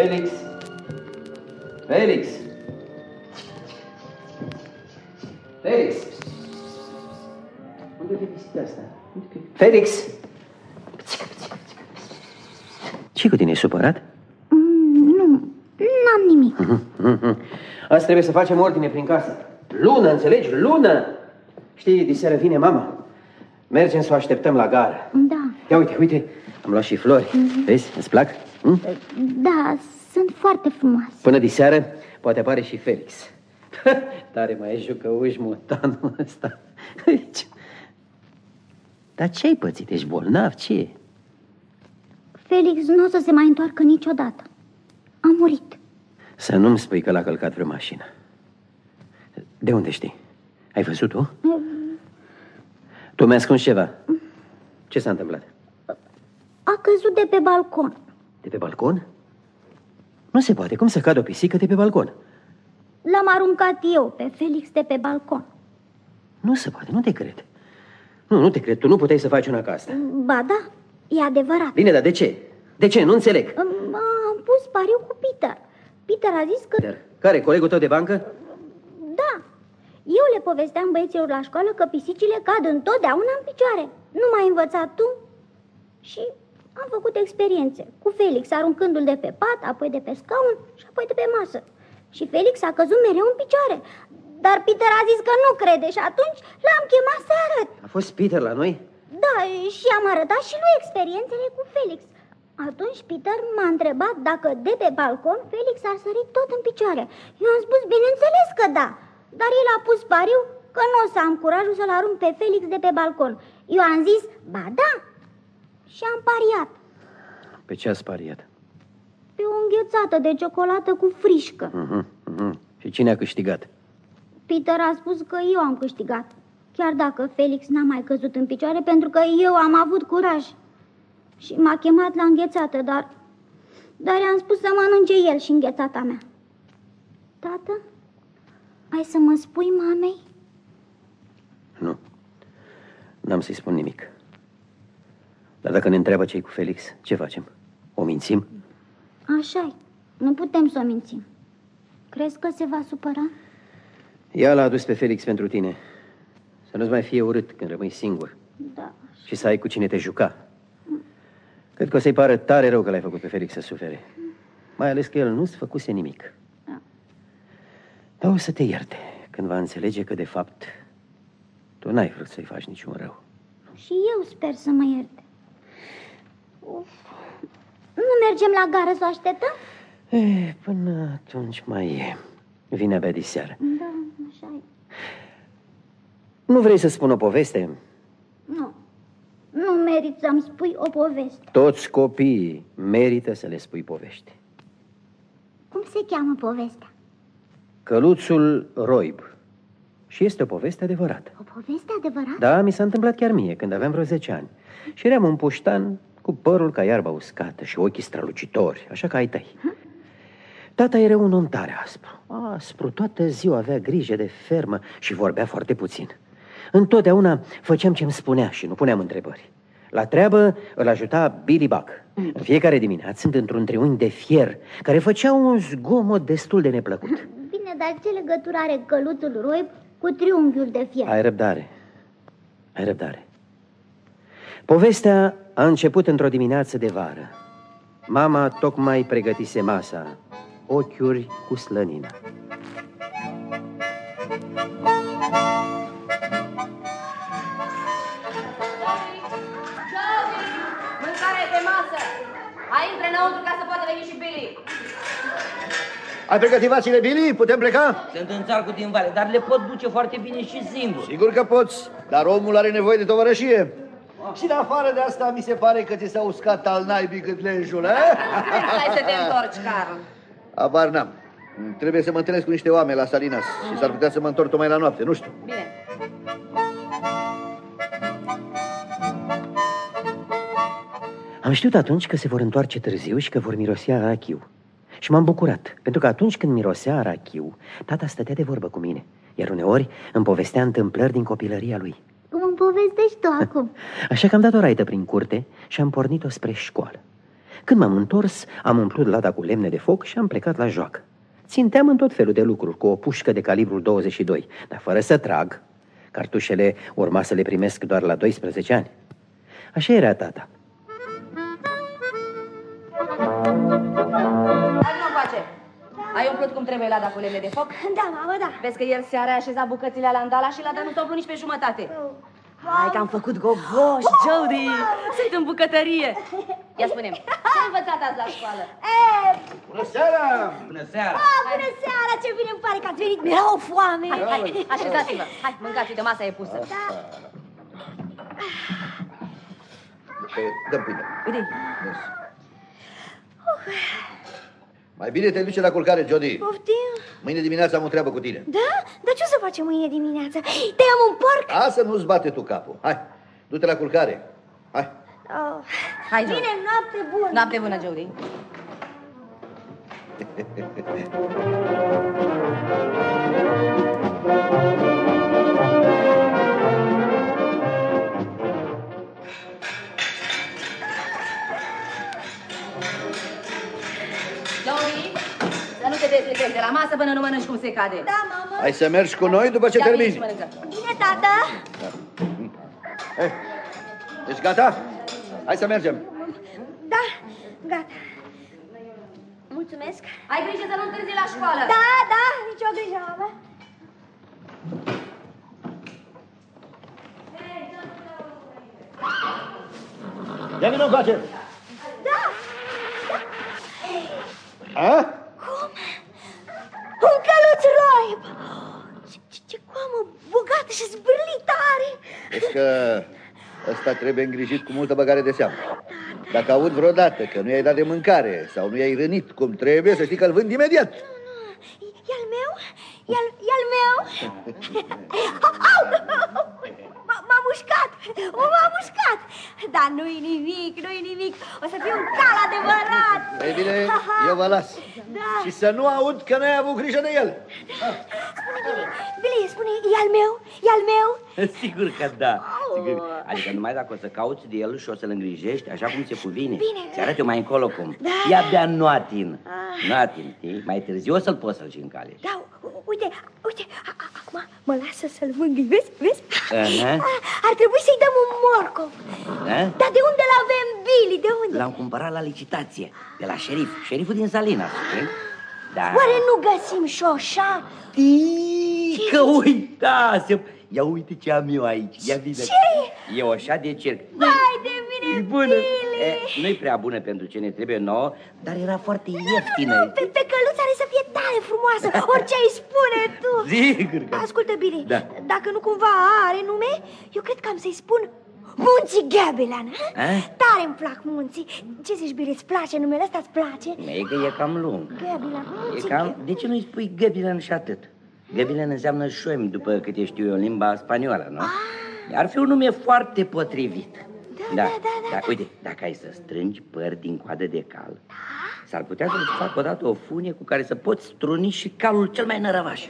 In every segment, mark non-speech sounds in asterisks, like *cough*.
Felix! Felix! Felix! Unde e pisica asta? Felix! ce cu tine, e supărat? Mm, nu, n-am nimic. Azi trebuie să facem ordine prin casă. Lună, înțelegi? Lună! Știi, diseară vine mama. Mergem să o așteptăm la gară. Da, Ia uite, uite, am luat și flori. Vezi, îți plac? Hm? da, sunt foarte frumoase. Până diseară poate apare și Felix. Tare mai e jucăuș motanul ăsta. Aici. Dar ce-ai pățit? Ești bolnav? Ce e? Felix nu o să se mai întoarcă niciodată. A murit. Să nu-mi spui că l-a călcat vreo mașină. De unde știi? Ai văzut-o? Tu mi-ai ascuns ceva. Ce s-a întâmplat? A căzut de pe balcon. De pe balcon? Nu se poate. Cum să cadă o pisică de pe balcon? L-am aruncat eu pe Felix de pe balcon. Nu se poate, nu te cred. Nu, nu te cred. Tu nu puteai să faci una ca asta. Ba da, e adevărat. Bine, dar de ce? De ce? Nu înțeleg. Am am pus pariu cu Peter. Peter a zis că Peter, Care? Colegul tău de bancă? da. Eu le povesteam băieților la școală că pisicile cad întotdeauna în picioare. Nu m-ai învățat tu? Și am făcut experiențe cu Felix, aruncându-l de pe pat, apoi de pe scaun și apoi de pe masă. Și Felix a căzut mereu în picioare. Dar Peter a zis că nu crede și atunci l-am chemat să arăt. A fost Peter la noi? Da, și am arătat și lui experiențele cu Felix. Atunci Peter m-a întrebat dacă de pe balcon Felix ar sări tot în picioare. Eu am spus, bineînțeles că da, dar el a pus pariu că nu o să am curajul să-l arunc pe Felix de pe balcon. Eu am zis, ba da, și am pariat Pe ce ați pariat? pe o înghețată de ciocolată cu frișcă. Uh-huh, uh-huh. Și cine a câștigat? Peter a spus că eu am câștigat, chiar dacă Felix n-a mai căzut în picioare pentru că eu am avut curaj. Și m-a chemat la înghețată, dar... Dar i-am spus să mănânce el și înghețata mea. Tată, ai să mă spui mamei? Nu. N-am să-i spun nimic. Dar dacă ne întreabă ce cu Felix, ce facem? O mințim? așa nu putem să o mințim. Crezi că se va supăra? Ea l-a adus pe Felix pentru tine. Să nu-ți mai fie urât când rămâi singur Da. și să ai cu cine te juca. Cred că o să-i pară tare rău că l-ai făcut pe Felix să sufere. Mai ales că el nu-ți făcuse nimic. Da. Dar o să te ierte când va înțelege că, de fapt, tu n-ai vrut să-i faci niciun rău. Și eu sper să mă ierte. Uf. Nu mergem la gară să o așteptăm? E, până atunci mai e. Vine abia diseară. Da, așa e. Nu vrei să spun o poveste? Nu. Nu merit să-mi spui o poveste. Toți copiii merită să le spui povești. Cum se cheamă povestea? Căluțul Roib. Și este o poveste adevărată. O poveste adevărată? Da, mi s-a întâmplat chiar mie, când aveam vreo 10 ani. Și eram un puștan cu părul ca iarba uscată și ochii strălucitori, așa ca ai tăi. Tata era un om tare aspru. Aspru, toată ziua avea grijă de fermă și vorbea foarte puțin. Întotdeauna făceam ce-mi spunea și nu puneam întrebări. La treabă îl ajuta Billy Buck. În fiecare dimineață, într-un triunghi de fier, care făcea un zgomot destul de neplăcut. Bine, dar ce legătură are căluțul roib cu triunghiul de fier? Ai răbdare. Ai răbdare. Povestea a început într-o dimineață de vară. Mama tocmai pregătise masa, ochiuri cu slănină. Mâncare pe masă! Hai, intră înăuntru ca să poată veni și Billy. Ai pregătit vațile, Billy? Putem pleca? Sunt în țarcul din vale, dar le pot duce foarte bine și singur. Sigur că poți, dar omul are nevoie de tovărășie. Și de afară de asta mi se pare că ți s-a uscat al naibii cât lenjul, eh? *laughs* Hai să te întorci, Carl. Abar n-am. Trebuie să mă întâlnesc cu niște oameni la Salinas și s-ar putea să mă întorc tocmai la noapte, nu știu. Bine. Am știut atunci că se vor întoarce târziu și că vor mirosea arachiu. Și m-am bucurat, pentru că atunci când mirosea arachiu, tata stătea de vorbă cu mine, iar uneori îmi povestea întâmplări din copilăria lui. Cum îmi povestești tu acum? *laughs* Așa că am dat o raită prin curte și am pornit-o spre școală. Când m-am întors, am umplut lada cu lemne de foc și am plecat la joacă. Ținteam în tot felul de lucruri, cu o pușcă de calibrul 22, dar fără să trag. Cartușele urma să le primesc doar la 12 ani. Așa era tata. Hai nu face. Ai umplut cum trebuie lada cu lemne de foc? Da, mamă, da. Vezi că el seara a așezat bucățile la andala și lada nu s-a umplut nici pe jumătate. Hai că am făcut gogoș, Jody! Sunt în bucătărie. Ia spune ce ai învățat azi la școală? E, Bună seara! Bună seara! a, bună seara, ce bine îmi pare că ați venit. Mi-era o foame. Hai, hai, așezați-vă. Hai, mâncați, uite, masa e pusă. Da. Pe, dă-mi pâine. Uite, Mai bine te duce la culcare, Jody. Poftim? Mâine dimineața am o treabă cu tine. Da? Dar ce o să facem mâine dimineață? Tăiam un porc? Asta nu-ți bate tu capul. Hai, du-te la culcare. Hai. Oh. hai, Jody. Bine, noapte bună. Noapte bună, Jody. Jody, *laughs* nu te dezlipești de la masă până nu mănânci cum se cade. Da, mamă. Hai să mergi cu noi după ce Ia vino termini. și mănâncă. Bine, tată. Hai. Ești gata? Hai să mergem. Da, gata. Mulțumesc. Ai grijă să nu întârzi la școală. Da, da, nicio grijă, mamă. Ia vină încoace. Da. A? Un căluț roib. Ce, ce, ce coamă bogată și zbârlită are. Vezi că ăsta trebuie îngrijit cu multă băgare de seamă. Dacă aud vreodată că nu i-ai dat de mâncare sau nu i-ai rănit cum trebuie, să știi că îl vând imediat. E al meu? E al, e al meu? Au! M- M-a mușcat! M-a mușcat! Dar nu-i nimic, nu-i nimic. O să fiu un cal adevărat. Ei bine, eu vă las. Da. Și să nu aud că n-ai avut grijă de el. Bine, spune, e al meu? E al meu? *laughs* Sigur că da. Sigur. Adică numai dacă o să cauți de el și o să-l îngrijești așa cum se cuvine. Bine. Ți arăt eu mai încolo cum. Da. E abia noatin. Ah. Noatin, știi? Mai târziu o să-l poți să-l și încale. Da, u- uite, uite, a- a- acum mă lasă să-l mângâi, vezi, vezi? Aha. A- Ar trebui să-i dăm un morcov. Da? Dar de unde l-avem, Billy, de unde? L-am cumpărat la licitație, de la șerif. Șeriful din Salina, știi? Da. Oare nu găsim șoșa? Ii, Că uitasem! Ia uite ce am eu aici. Ia vină. Ce? E o așa de cerc. Vai de mine, E bună. Billy! E, nu-i prea bună pentru ce ne trebuie nouă, dar era foarte Nu, ieftină. pe, pe căluța are să fie tare frumoasă, *laughs* orice ai spune tu. Sigur că... Ascultă, Billy, Da. dacă nu cumva are nume, eu cred că am să-i spun Munții Gabilan. A? Tare îmi plac munții. Ce zici, Billy, îți place numele ăsta, îți place? E că e cam lung. Gabilan, E munții cam... De ce nu-i spui Găbilan și atât? Găbilan înseamnă șoim, după câte știu eu, în limba spaniolă, nu? Ar fi un nume foarte potrivit. Da, da, da, da, Dar uite, dacă ai să strângi păr din coadă de cal, s-ar putea să-ți fac odată o funie cu care să poți struni și calul cel mai nărăvaș.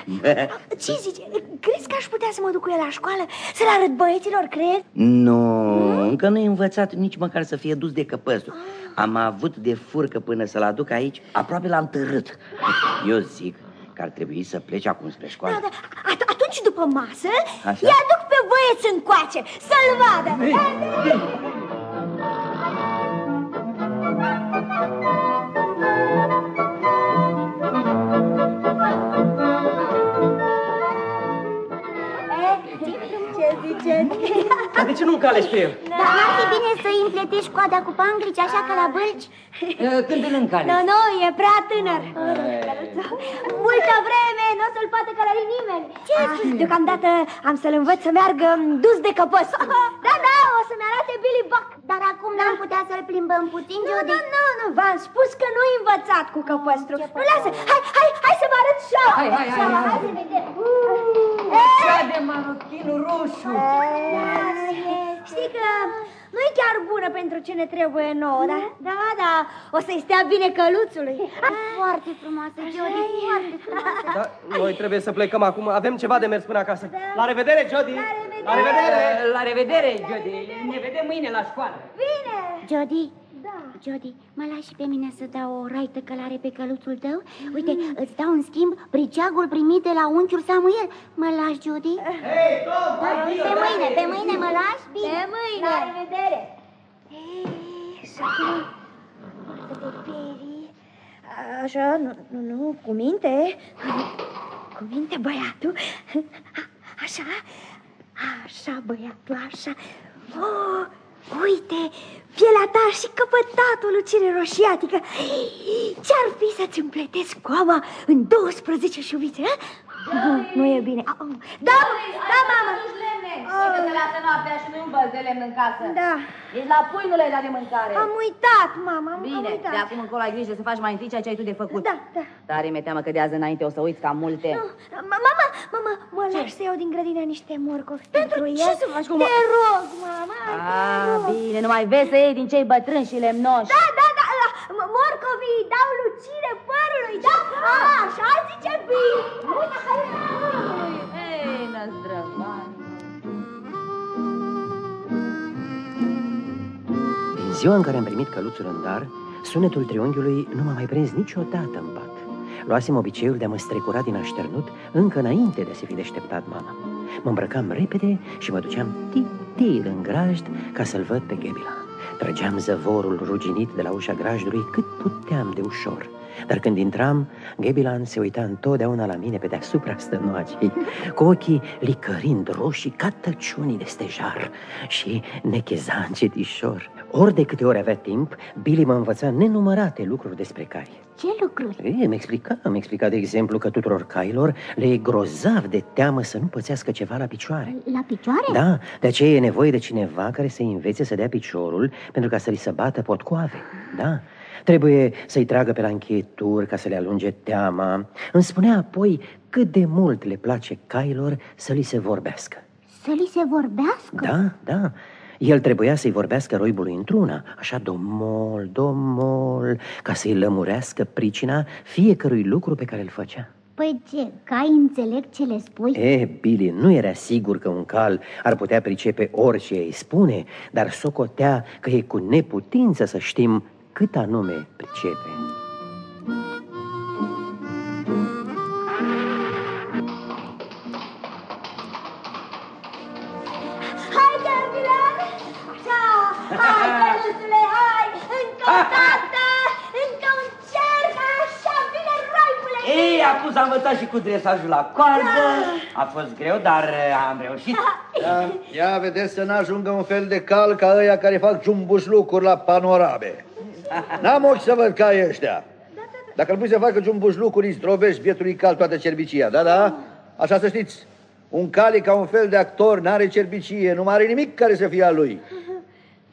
*laughs* Ce zici? Crezi că aș putea să mă duc cu el la școală? Să-l arăt băieților, crezi? Nu, încă nu-i învățat nici măcar să fie dus de căpăstul. Am avut de furcă până să-l aduc aici, aproape l-am târât. Eu zic că ar trebui să plece acum spre școală. Da, da. At- atunci, după masă, Așa. îi aduc pe băieți încoace, să-l vadă. Ce de ce nu încalești pe el? Dar n-ar fi bine să-i împletești coada cu panglici, așa ca la bălci? Când îl încali? Nu, nu, e prea tânăr. Multă vreme, nu o să-l poată călări nimeni. Ce Deocamdată am să-l învăț să meargă dus de căpăs. Da, da, o să-mi arate Billy Buck. Dar acum n-am putea să-l plimbăm puțin, Judy? Nu, nu, nu, v-am spus că nu-i învățat cu căpăstru. Nu, lasă, hai, hai, hai să vă arăt șoa. Hai, hai, hai, hai. Hai să vedem. Cea de marochinul roșu. Știi că nu e chiar bună pentru ce ne trebuie nouă, da? Da, da, o să-i stea bine căluțului. *laughs* Foarte frumoasă, Jody, foarte frumoasă. Da, noi trebuie să plecăm acum. Avem ceva de mers până acasă. La revedere, Jody! La revedere! La revedere, Jody. Ne vedem mâine la școală. Bine! Jody, Da. Jody, mă lași și pe mine să dau o raită călare pe căluțul tău? Uite, îți dau în schimb briceagul primit de la unchiul Samuel. Mă lași, Jody? Hei, Tom, hai Pe bine! mâine, pe mâine mă lași? Bine. Pe mâine. La revedere. Ei, să fie de perii. Așa, nu, nu, nu, cu minte. Cu minte, băiatul. A- Așa, așa, băiatul, așa. Oh, uite, pielea ta și căpătatul lucire roșiatică. Ce-ar fi să-ți împletesc coama în 12 șuvițe, a? Nu, nu e bine. Ah, oh. Da, da, mamă. Aduci lemne. Uite, se lasă noaptea și nu-i un băț de lemn în casă. Da. Ești la pui, nu le-ai dat de mâncare. Am uitat, mama, am, am Bine, uitat. de acum încolo ai grijă să faci mai întâi ceea ce ai tu de făcut. Da, da. Dar mi-e teamă că de azi înainte o să uiți cam multe. Nu, ma- mama, mama, mă lași să iau din grădină niște morcovi pentru ce el? să faci cu Te mor- rog, mama, te Ah, rog. Bine, nu mai vezi să iei din cei bătrâni și lemnoși. Da, da, da, da, m- morcovii dau lucire părului, da? A, așa zice bine. Ei, năzdrăvan. Din ziua în care am primit căluțul în dar, sunetul triunghiului nu m-a mai prins niciodată în pat. Luasem obiceiul de a mă strecura din așternut încă înainte de a se fi deșteptat mama. Mă îmbrăcam repede și mă duceam titil în grajd ca să-l văd pe Ghebila. Trăgeam zăvorul ruginit de la ușa grajdului cât puteam de ușor. Dar când intram, Gebilan se uita întotdeauna la mine pe deasupra stănoacei, cu ochii licărind roșii ca tăciunii de stejar și necheza încetișor. Ori de câte ori avea timp, Billy mă învăța nenumărate lucruri despre cai. Ce lucruri? Ei, îmi explica, îmi explica, de exemplu, că tuturor cailor le e grozav de teamă să nu pățească ceva la picioare. La picioare? Da, de aceea e nevoie de cineva care să învețe să dea piciorul pentru ca să li se bată potcoave. Da, trebuie să-i tragă pe la încheieturi ca să le alunge teama. Îmi spunea apoi cât de mult le place cailor să li se vorbească. Să li se vorbească? Da, da. El trebuia să-i vorbească roibului într-una, așa domol, domol, ca să-i lămurească pricina fiecărui lucru pe care îl făcea. Păi ce, cai înțeleg ce le spui? E, Billy, nu era sigur că un cal ar putea pricepe orice îi spune, dar socotea că e cu neputință să știm cât anume pricepe. Încă o dată! Încă un cerc! Așa, bine, raibule! Ei, acum s-a învățat și cu dresajul la coardă. A fost greu, dar uh, am reușit. Ia, ia vedeți să n-ajungă un fel de cal ca ăia care fac jumbuș lucruri la panorame. N-am ochi să văd ca ăștia. Dacă îl pui să facă jumbuș lucruri, îi zdrobești bietului cal toată cerbicia, da, da? Așa să știți. Un cal e ca un fel de actor, n-are cerbicie, nu mai are nimic care să fie a lui.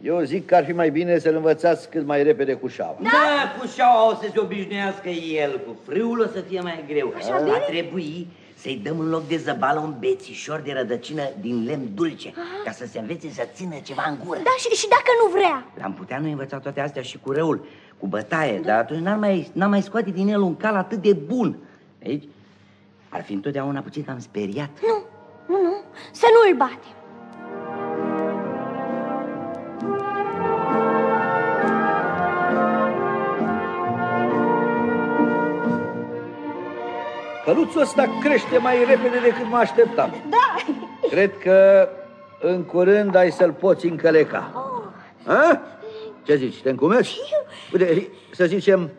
Eu zic că ar fi mai bine să-l învățați cât mai repede cu șaua. Da, cu șaua o să se obișnuiască el, cu frâul o să fie mai greu. Așa Va trebui să-i dăm în loc de zăbală un bețișor de rădăcină din lemn dulce, ca să se învețe să țină ceva în gură. Da, și, și dacă nu vrea? L-am putea noi învăța toate astea și cu răul, cu bătaie, dar atunci n-am mai, n-am mai scoate din el un cal atât de bun. Aici ar fi întotdeauna puțin cam speriat. Nu, nu, nu, să nu-l batem. Căluțul ăsta crește mai repede decât mă așteptam. Da. Cred că în curând ai să-l poți încăleca. Ha? Ce zici, te încumeți? Uite, să zicem,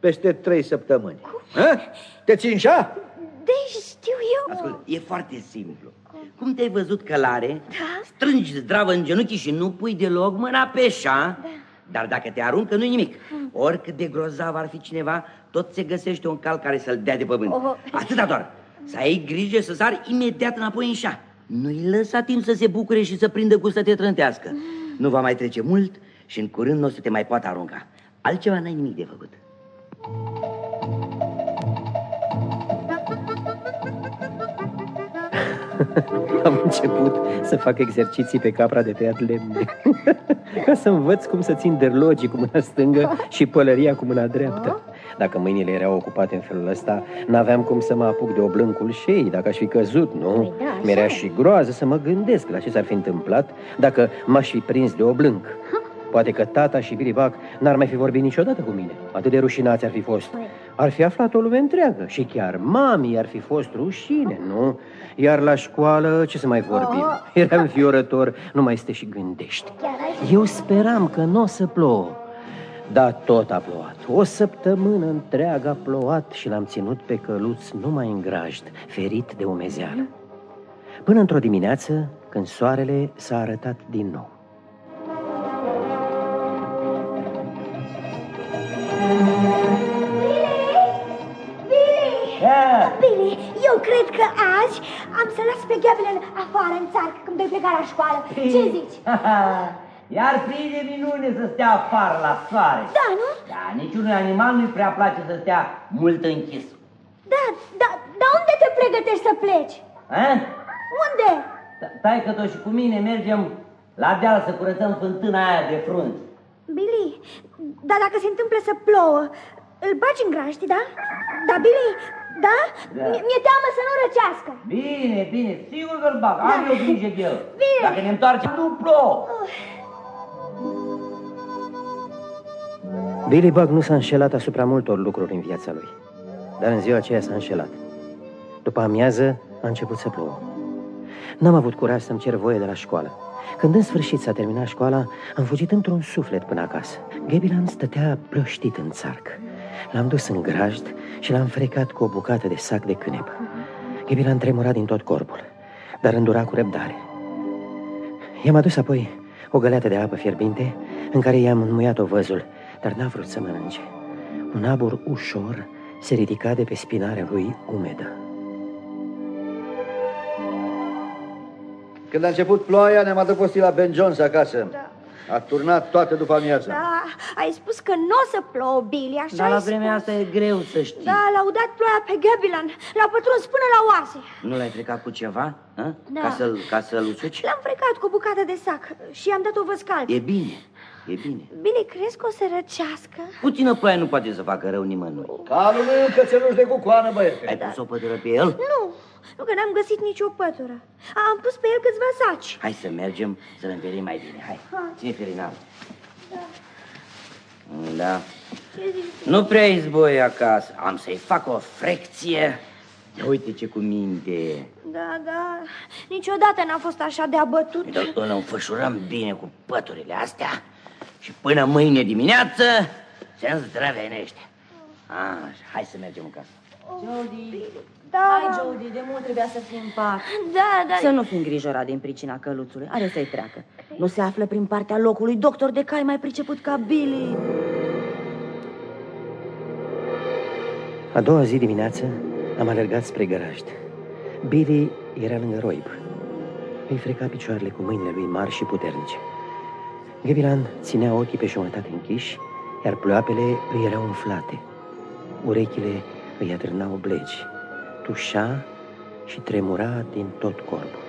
peste trei săptămâni. Ha? Te țin șa? Deci știu eu. Ascultă, e foarte simplu. Cum te-ai văzut călare, strângi zdravă în genunchi și nu pui deloc mâna pe șa, dar dacă te aruncă, nu-i nimic. Oricât de grozav ar fi cineva, tot se găsește un cal care să-l dea de pământ. Oh. Atâta doar. Să ai grijă să sari imediat înapoi în șa. Nu-i lăsa timp să se bucure și să prindă cu să te trântească. Nu va mai trece mult și în curând nu o să te mai poată arunca. Altceva n-ai nimic de făcut. *laughs* Am început să fac exerciții pe capra de tăiat lemne *laughs* Ca să învăț cum să țin derlogii cu mâna stângă și pălăria cu mâna dreaptă Dacă mâinile erau ocupate în felul ăsta, n-aveam cum să mă apuc de oblâncul șei Dacă aș fi căzut, nu? Păi da, așa Mi-era e. și groază să mă gândesc la ce s-ar fi întâmplat dacă m-aș fi prins de oblânc Poate că tata și Billy Buck n-ar mai fi vorbit niciodată cu mine. Atât de rușinați ar fi fost. Ar fi aflat o lume întreagă și chiar mami ar fi fost rușine, nu? Iar la școală, ce să mai vorbim? Era înfiorător, nu mai este și gândești. Eu speram că nu o să plouă. Da, tot a plouat. O săptămână întreagă a plouat și l-am ținut pe căluț numai în grajd, ferit de umezeală. Până într-o dimineață, când soarele s-a arătat din nou. Bine, eu cred că azi am să las pe Gabriel afară în țarcă când voi pleca la școală. Ce zici? *laughs* Iar fi de minune să stea afară la soare. Da, nu? Da, niciunui animal nu-i prea place să stea mult închis. Da, da, dar unde te pregătești să pleci? A? Unde? Stai că și cu mine mergem la deal să curățăm fântâna aia de frunzi. Billy, dar dacă se întâmplă să plouă, îl bagi în graști, da? Da, Billy, da? Da. Mi- Mi-e teamă să nu răcească. Bine, bine, sigur că-l bag, am Da. eu grijă de el. Bine. Dacă ne întoarcem, nu plouă. Billy Bug nu s-a înșelat asupra multor lucruri în viața lui, dar în ziua aceea s-a înșelat. După amiază a început să plouă. N-am avut curaj să-mi cer voie de la școală. Când în sfârșit s-a terminat școala, am fugit într-un suflet până acasă. Gabilan stătea plăștit în țarc. L-am dus în grajd și l-am frecat cu o bucată de sac de cânep. Gabilan tremura din tot corpul, dar îndura cu răbdare. I-am adus apoi o găleată de apă fierbinte în care i-am înmuiat ovăzul, dar n-a vrut să mănânce. Un abur ușor se ridica de pe spinarea lui umedă. Când a început ploaia, ne-am adăpostit la Ben Jones acasă. A turnat toată după amiază. Da, ai spus că nu o să plouă, Billy, așa Dar la ai vremea spus. asta e greu să știi. Da, l-au dat ploaia pe Gabilan, l-a pătruns până la oase. Nu l-ai frecat cu ceva? A? Da. Ca să-l ca să-l usuci? L-am frecat cu o bucată de sac și i-am dat o văscalță. E bine, e bine. Billy, crezi că o să răcească? Puțină ploaie nu poate să facă rău nimănui. Calul meu cățeluș de cucoană, băiete. Ai pus o pădură pe el? Nu, nu că n-am găsit nicio pătură. Am pus pe el câțiva saci. Hai să mergem să-l învelim mai bine. Hai, Hai. ține ferinal. Da. Ce zici? Nu prea izboi acasă. Am să-i fac o frecție. Ia uite ce cu minte. Da, da, niciodată n-am fost așa de abătut. Dar îl înfășurăm bine cu păturile astea și până mâine dimineață se îndrăvenește. Așa, hai să mergem în casă. Jody, Da, hai Jody, de mult trebuia să fii în pat. da, da. Să nu fii îngrijorat din pricina căluțului, are să-i treacă. Nu se află prin partea locului doctor de cai mai priceput ca Billy. A doua zi dimineață am alergat spre garajd. Billy era lângă roib. Îi freca picioarele cu mâinile lui mari și puternice. Gavilan ținea ochii pe jumătate închiși, iar ploapele îi erau umflate. Urechile îi atârnau oblegi. Tușa și tremura din tot corpul.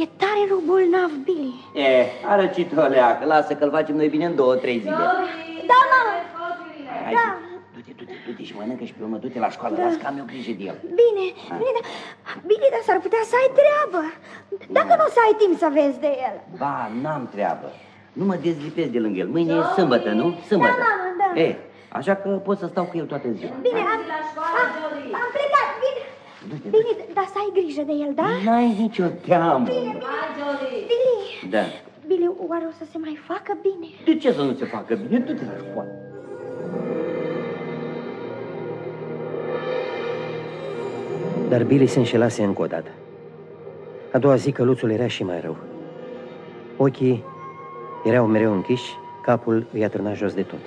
E tare rău bolnav, Billy. E, arăcit o leacă. Lasă că-l facem noi bine în două, trei zile. Da, mamă. Hai, Da. du-te, du-te, du-te și mănâncă și pe urmă du-te la școală. Las că am eu grijă de el. Bine, bine, dar... Bine, dar s-ar putea să ai treabă. Dacă nu o să ai timp să vezi de el. Ba, n-am treabă. Nu mă dezlipesc de lângă el. Mâine e sâmbătă, nu? Sâmbătă. Da, mamă, da. E, așa că pot să stau cu el toată ziua. Bine, am, am, am plecat, bine. Bine, dar să ai grijă de el, da? N-ai nicio teamă. Billy, Da. Billy, oare o să se mai facă bine? De ce să nu se facă bine? Du-te la școală. Dar Billy se înșelase încă o dată. A doua zi căluțul era și mai rău. Ochii erau mereu închiși, capul îi atârna jos de tot.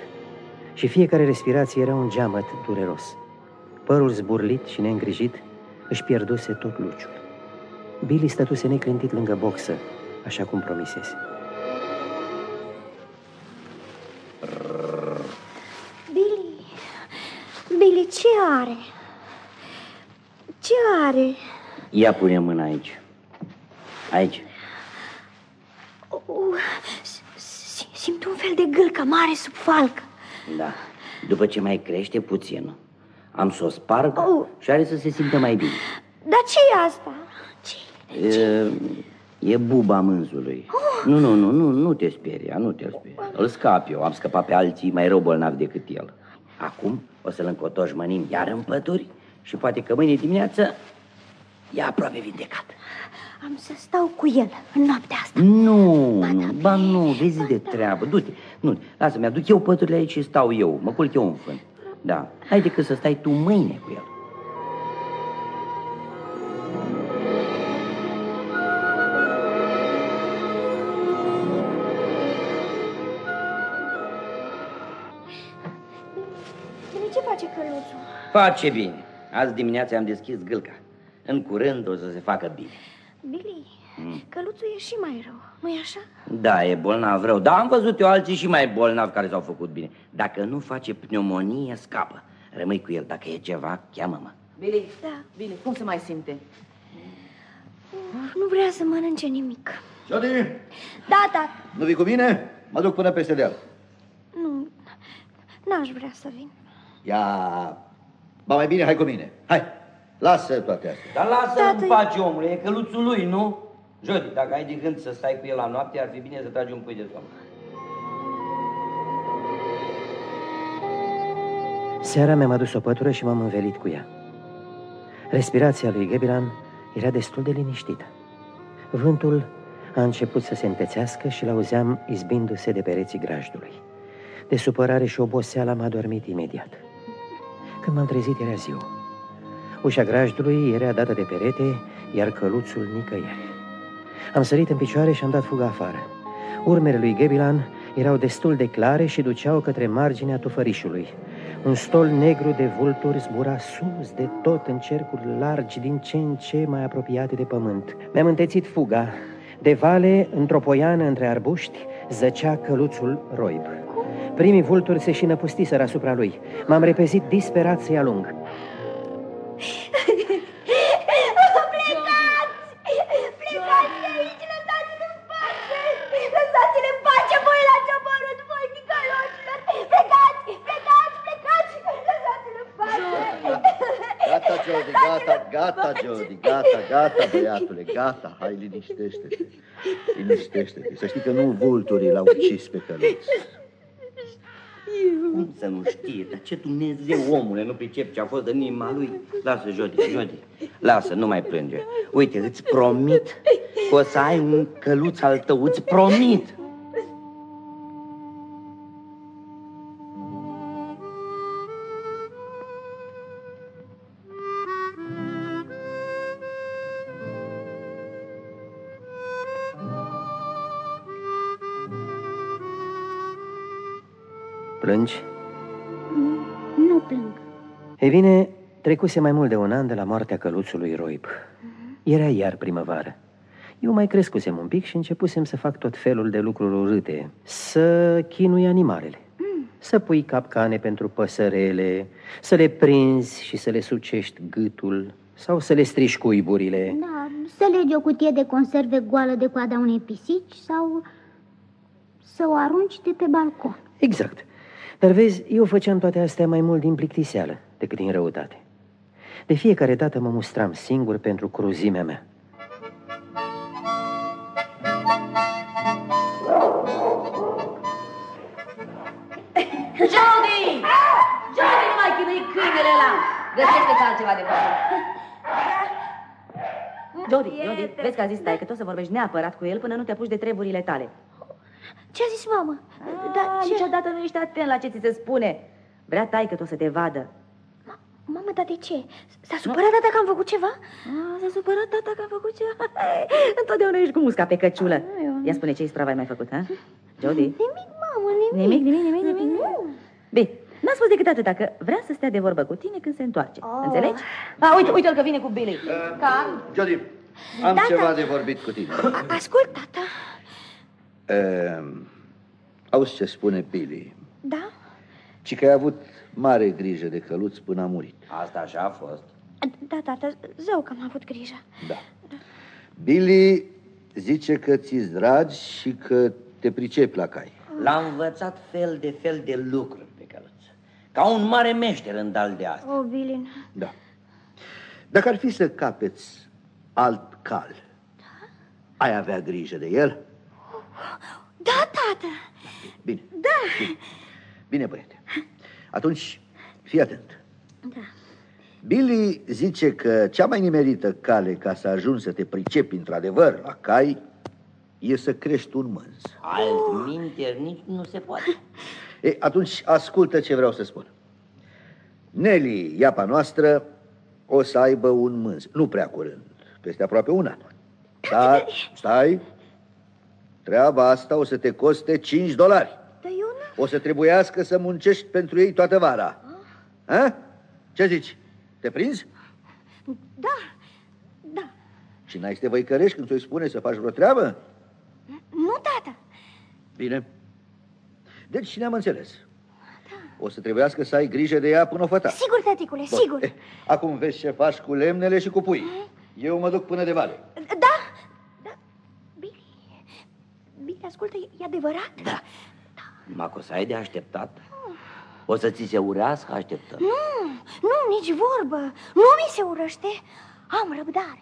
Și fiecare respirație era un geamăt dureros. Părul zburlit și neîngrijit își pierduse tot luciul. Billy stătuse neclintit lângă boxă, așa cum promisese. Billy, Billy, ce are? Ce are? Ia pune mâna aici. Aici. Uh, s- s- simt un fel de gâlcă mare sub falcă. Da. După ce mai crește puțin, am să o sparg Oh. și are să se simtă mai bine. Dar ce e asta? Ce? E, E buba mânzului. Nu, nu, nu, nu, nu te speria, nu te speria. Îl scap eu, am scăpat pe alții mai rău bolnavi decât el. Acum o să-l încotoșmănim iar în păduri și poate că mâine dimineață e aproape vindecat. Am să stau cu el în noaptea asta. Nu, nu, ba nu, vezi de treabă, du-te. Nu, lasă-mi, aduc eu păturile aici și stau eu, mă culc eu în fân. Da, hai decât să stai tu mâine cu el. Bine, ce face căluțul? Face bine. Azi dimineața am deschis gâlca. În curând o să se facă bine. Billy, căluțul e și mai rău, nu-i așa? Da, e bolnav rău, dar am văzut eu alții și mai bolnavi care s-au făcut bine. Dacă nu face pneumonie, scapă. Rămâi cu el, dacă e ceva, cheamă-mă. Billy, Da. Billy, cum se mai simte? Uf, nu vrea să mănânce nimic. Jody, Da, da, nu vii cu mine? Mă duc până peste deal. nu, n-aș vrea să vin. Ia, ba mai bine, hai cu mine. Hai, lasă toate astea. Dar lasă-l în Tată, pace, omule, e căluțul lui, nu? Jodi, dacă ai de gând să stai cu el la noapte, ar fi bine să tragi un pui de somn. Seara mi-am adus o pătură și m-am învelit cu ea. Respirația lui Gebilan era destul de liniștită. Vântul a început să se întețească și l-auzeam izbindu-se de pereții grajdului. De supărare și oboseală m-a dormit imediat. Când m-am trezit era ziua. Ușa grajdului era dată de perete, iar căluțul nicăieri. Am sărit în picioare și am dat fuga afară. Urmele lui Gebilan erau destul de clare și duceau către marginea tufărișului. Un stol negru de vulturi zbura sus de tot în cercuri largi, din ce în ce mai apropiate de pământ. Mi-am întețit fuga. De vale, într-o poiană între arbuști, zăcea căluțul roib. Primii vulturi se și năpustiseră asupra lui. M-am repezit disperat să-i alung. Plecați de aici, lăsați-l în pace! Lăsați-l în pace, voi l-ați omorât, voi ticăloșilor! Plecați, plecați, plecați! Lăsați-l în pace! Gata, Jody, gata, gata, Jody, gata, gata, băiatule, gata, hai, liniștește-te, liniștește-te. Să știi că nu vulturii l-au ucis pe căluț. Cum să nu știe? Dar ce Dumnezeu, omule, nu pricep ce a fost în inima lui? Lasă, Jodi, Jodi, lasă, nu mai plânge. Uite, îți promit că o să ai un căluț al tău, îți promit. Plângi? Nu plâng. Ei bine, trecuse mai mult de un an de la moartea căluțului Roib. Era iar primăvară. Eu mai crescusem un pic și începusem să fac tot felul de lucruri urâte. Să chinui animalele. Să pui capcane pentru păsărele, să le prinzi și să le sucești gâtul, sau să le strici cuiburile. Da, să legi o cutie de conserve goală de coada unei pisici sau să o arunci de pe balcon. Exact. Dar vezi, eu făceam toate astea mai mult din plictiseală decât din răutate. De fiecare dată mă mustram singur pentru cruzimea mea. Jody! Jody, nu mai chinui câinele ăla! Găsește-ți altceva de făcut. Jody, Jody, vezi că a zis stai că tu o să vorbești neapărat cu el până nu te apuci de treburile tale. Ce a zis mama? Da, Dar ce? niciodată nu ești atent la ce ți se spune. Vrea tai că tu o să te vadă. Mamă, dar de ce? S-a supărat tata că am făcut ceva? A, s-a supărat tata că a făcut ceva. Întotdeauna ești cu musca pe căciulă. Ia spune ce ispravă ai mai făcut, ha? Jody? Nimic, mamă, nimic. Nimic, nimic, nimic, nimic. Nu. Bine, n-a spus decât atât, că vrea să stea de vorbă cu tine când se întoarce. Oh. Înțelegi? A, uite, uite-l că vine cu Billy. Carl? Jody, am Da, ceva da. de vorbit cu tine. A- Ascult, tata. Uh, auzi ce spune Billy. Da? Ci că ai avut mare grijă de căluț până a murit. Asta așa a fost. Da, tata, zău că am avut grijă. Da. Billy zice că ți-s dragi și că te pricepi la cai. L-a învățat fel de fel de lucruri pe căluț. Ca un mare meșter în dal de asta. O, Bilin. Da. Dacă ar fi să capeți alt cal, Ai avea grijă de el? Da, tată. Bine. Da. Bine, Bine băiete. Atunci, fii atent. Da. Billy zice că cea mai nimerită cale ca să ajungi să te pricepi într-adevăr la cai e să crești un mânz. Alt minte nici nu se poate. *laughs* E, atunci ascultă ce vreau să spun. Nelly, iapa noastră, o să aibă un mânz. Nu prea curând, peste aproape un an. Dar, stai, treaba asta o să te coste 5 dolari. Dar eu nu... O să trebuiască să muncești pentru ei toată vara. Ha? Ce zici? Te prinzi? Da, da. Și n-ai să te văicărești când ți-o spune să faci vreo treabă? Nu, tată. Bine. Deci ne-am înțeles. O să trebuiască să ai grijă de ea până o făta. Sigur, tăticule, Bun. sigur. Eh, acum vezi ce faci cu lemnele și cu pui. Eu mă duc până de vale. Da, da. Billy, Billy, ascultă, e, e adevărat? Da. Numai că o să ai de așteptat. O să ți se urească așteptăm. Nu, nu, nici vorbă. Nu mi se urăște. Am răbdare.